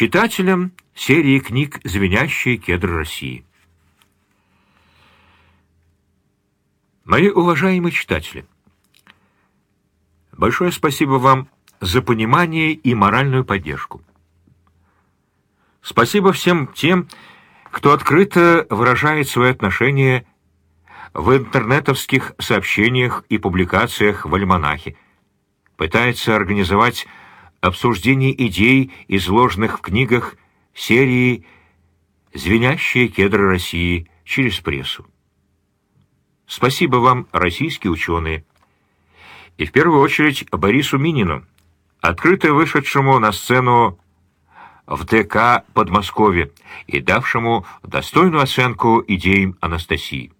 читателям серии книг «Звенящие кедры России». Мои уважаемые читатели, большое спасибо вам за понимание и моральную поддержку. Спасибо всем тем, кто открыто выражает свои отношения в интернетовских сообщениях и публикациях в «Альманахе», пытается организовать обсуждение идей, изложенных в книгах серии «Звенящие кедры России» через прессу. Спасибо вам, российские ученые. И в первую очередь Борису Минину, открыто вышедшему на сцену в ДК Подмосковье и давшему достойную оценку идеям Анастасии.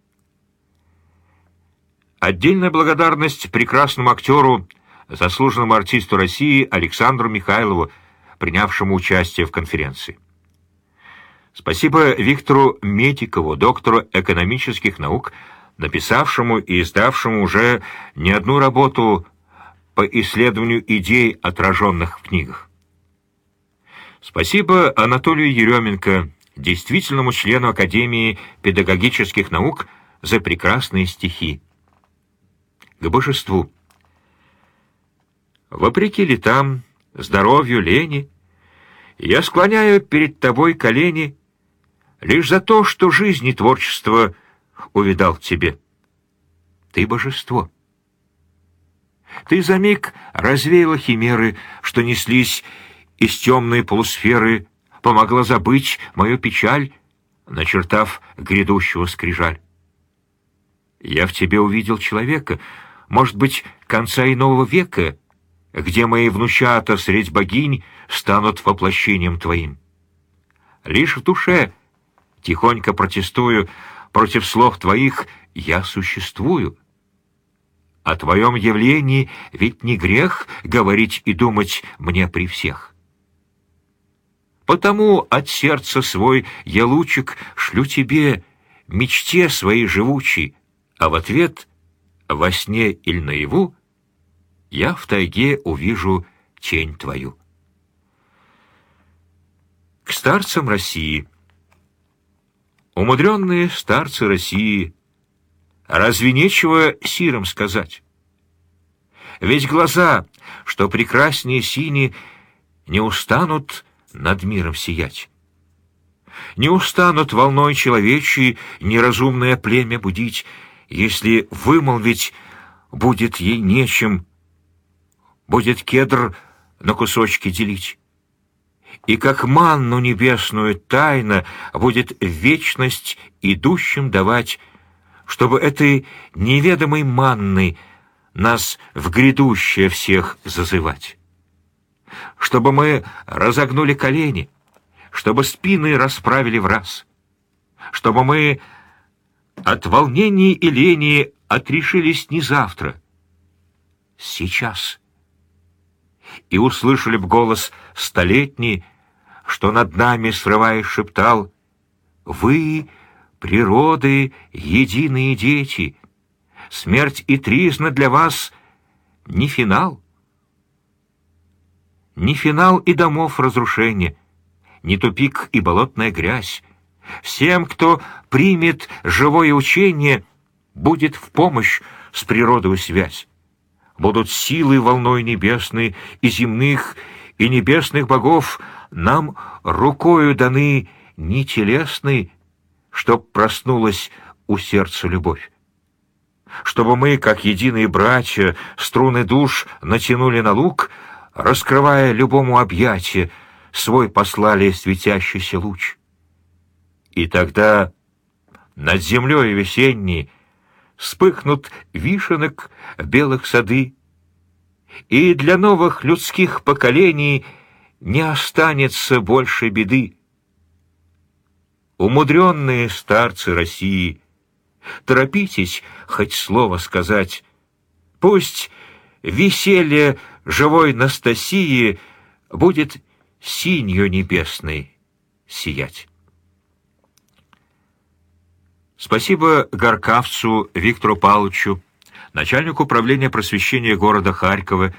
Отдельная благодарность прекрасному актеру, заслуженному артисту России Александру Михайлову, принявшему участие в конференции. Спасибо Виктору Метикову, доктору экономических наук, написавшему и издавшему уже не одну работу по исследованию идей, отраженных в книгах. Спасибо Анатолию Еременко, действительному члену Академии педагогических наук, за прекрасные стихи. К божеству. Вопреки летам, здоровью, лени, я склоняю перед тобой колени лишь за то, что жизнь и творчество увидал в тебе. Ты божество. Ты за миг развеяла химеры, что неслись из темной полусферы помогла забыть мою печаль, начертав грядущего скрижаль. Я в тебе увидел человека, может быть, конца иного века, где мои внучата средь богинь станут воплощением твоим. Лишь в душе, тихонько протестую, против слов твоих я существую. О твоем явлении ведь не грех говорить и думать мне при всех. Потому от сердца свой я лучик шлю тебе, мечте своей живучей, а в ответ, во сне или наяву, я в тайге увижу тень твою. К старцам России. Умудренные старцы России, разве нечего сиром сказать? Ведь глаза, что прекраснее сини, не устанут над миром сиять. Не устанут волной человечьей неразумное племя будить, если вымолвить будет ей нечем, будет кедр на кусочки делить. И как манну небесную тайна будет вечность идущим давать, чтобы этой неведомой манной нас в грядущее всех зазывать чтобы мы разогнули колени, чтобы спины расправили в раз, чтобы мы от волнений и лени отрешились не завтра, сейчас, и услышали б голос столетний, что над нами, срываясь, шептал «Вы, природы, единые дети, смерть и тризна для вас не финал» ни финал и домов разрушения, ни тупик и болотная грязь. Всем, кто примет живое учение, будет в помощь с природой связь. Будут силы волной небесной и земных, и небесных богов нам рукою даны не телесной, чтоб проснулась у сердца любовь. Чтобы мы, как единые братья, струны душ натянули на лук — раскрывая любому объятие, свой послали светящийся луч. И тогда над землей весенней вспыхнут вишенок белых сады, и для новых людских поколений не останется больше беды. Умудренные старцы России, торопитесь хоть слово сказать, пусть веселье живой Настасии будет синью небесной сиять. Спасибо Горкавцу Виктору Павловичу, начальнику управления просвещения города Харькова,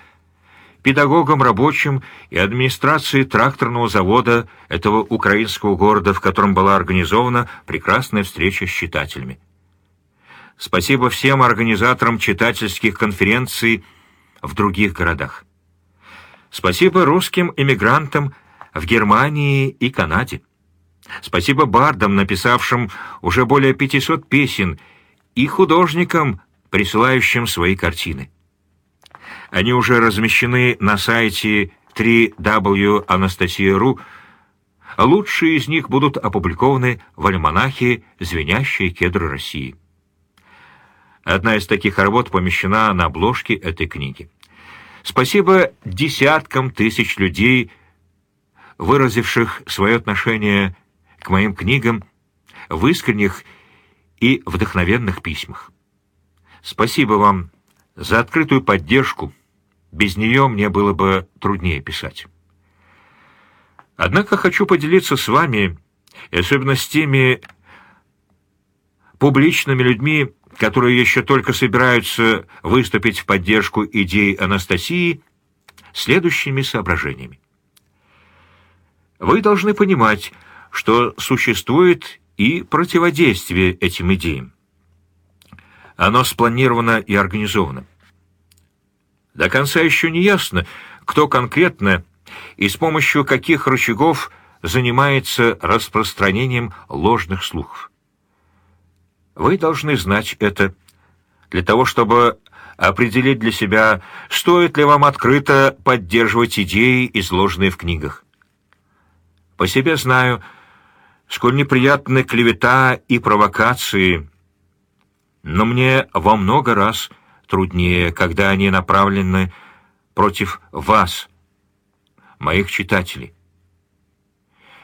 педагогам, рабочим и администрации тракторного завода этого украинского города, в котором была организована прекрасная встреча с читателями. Спасибо всем организаторам читательских конференций в других городах. Спасибо русским эмигрантам в Германии и Канаде. Спасибо бардам, написавшим уже более 500 песен, и художникам, присылающим свои картины. Они уже размещены на сайте 3w.anastasia.ru. Лучшие из них будут опубликованы в альманахе «Звенящие кедры России». Одна из таких работ помещена на обложке этой книги. Спасибо десяткам тысяч людей, выразивших свое отношение к моим книгам в искренних и вдохновенных письмах. Спасибо вам за открытую поддержку. Без нее мне было бы труднее писать. Однако хочу поделиться с вами, особенно с теми публичными людьми, которые еще только собираются выступить в поддержку идей Анастасии, следующими соображениями. Вы должны понимать, что существует и противодействие этим идеям. Оно спланировано и организовано. До конца еще не ясно, кто конкретно и с помощью каких рычагов занимается распространением ложных слухов. Вы должны знать это для того, чтобы определить для себя, стоит ли вам открыто поддерживать идеи, изложенные в книгах. По себе знаю, сколь неприятны клевета и провокации, но мне во много раз труднее, когда они направлены против вас, моих читателей.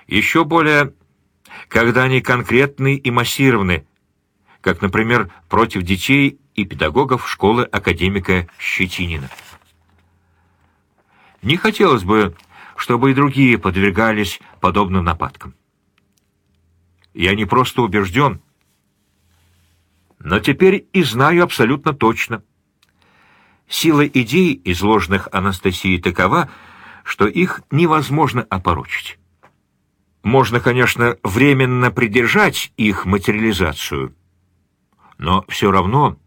Еще более, когда они конкретны и массированы, как, например, против детей и педагогов школы академика Щетинина. Не хотелось бы, чтобы и другие подвергались подобным нападкам. Я не просто убежден, но теперь и знаю абсолютно точно. Сила идей, изложенных Анастасией, такова, что их невозможно опорочить. Можно, конечно, временно придержать их материализацию, но все равно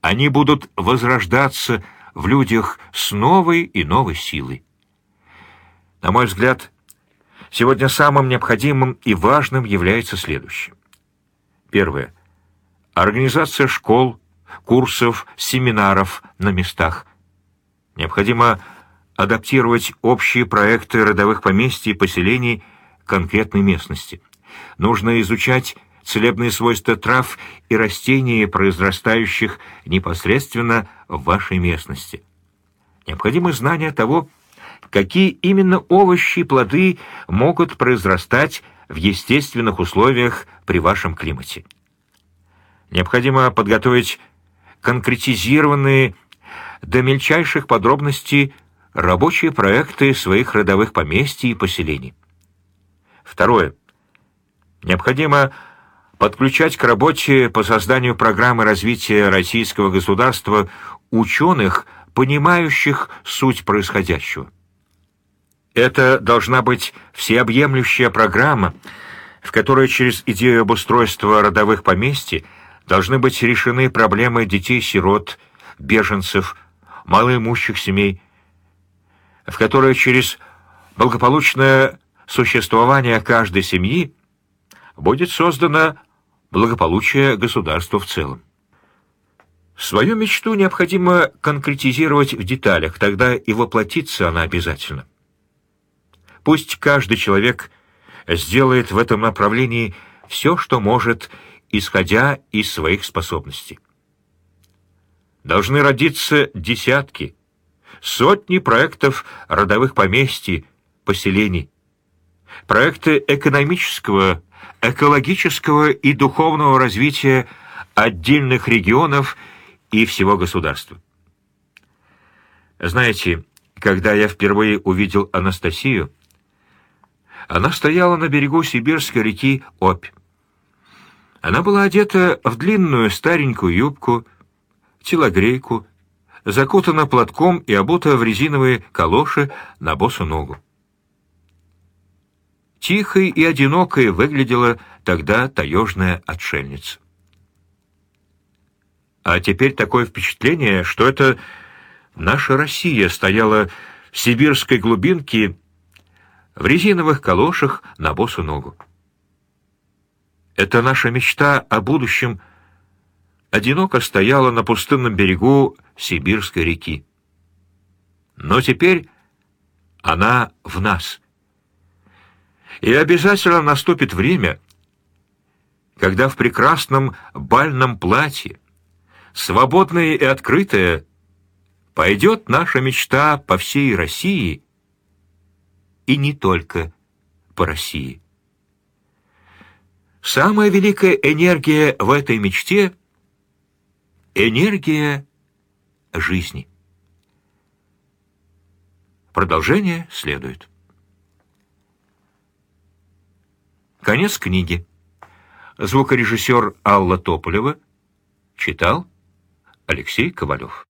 они будут возрождаться в людях с новой и новой силой. На мой взгляд, Сегодня самым необходимым и важным является следующее. Первое. Организация школ, курсов, семинаров на местах. Необходимо адаптировать общие проекты родовых поместий и поселений конкретной местности. Нужно изучать целебные свойства трав и растений, произрастающих непосредственно в вашей местности. Необходимо знание того, какие именно овощи и плоды могут произрастать в естественных условиях при вашем климате. Необходимо подготовить конкретизированные до мельчайших подробностей рабочие проекты своих родовых поместий и поселений. Второе. Необходимо подключать к работе по созданию программы развития российского государства ученых, понимающих суть происходящего. Это должна быть всеобъемлющая программа, в которой через идею обустройства родовых поместий должны быть решены проблемы детей-сирот, беженцев, малоимущих семей, в которой через благополучное существование каждой семьи будет создано благополучие государства в целом. Свою мечту необходимо конкретизировать в деталях, тогда и воплотиться она обязательно. Пусть каждый человек сделает в этом направлении все, что может, исходя из своих способностей. Должны родиться десятки, сотни проектов родовых поместий, поселений, проекты экономического, экологического и духовного развития отдельных регионов и всего государства. Знаете, когда я впервые увидел Анастасию, она стояла на берегу сибирской реки Обь. Она была одета в длинную старенькую юбку, телогрейку, закутана платком и обута в резиновые калоши на босу ногу. Тихой и одинокой выглядела тогда таежная отшельница. А теперь такое впечатление, что это наша Россия стояла в сибирской глубинке в резиновых калошах на босу ногу. Это наша мечта о будущем одиноко стояла на пустынном берегу Сибирской реки. Но теперь она в нас. И обязательно наступит время, когда в прекрасном бальном платье, свободная и открытая, пойдет наша мечта по всей России и не только по России. Самая великая энергия в этой мечте — энергия жизни. Продолжение следует. Конец книги. Звукорежиссер Алла Тополева читал Алексей Ковалев.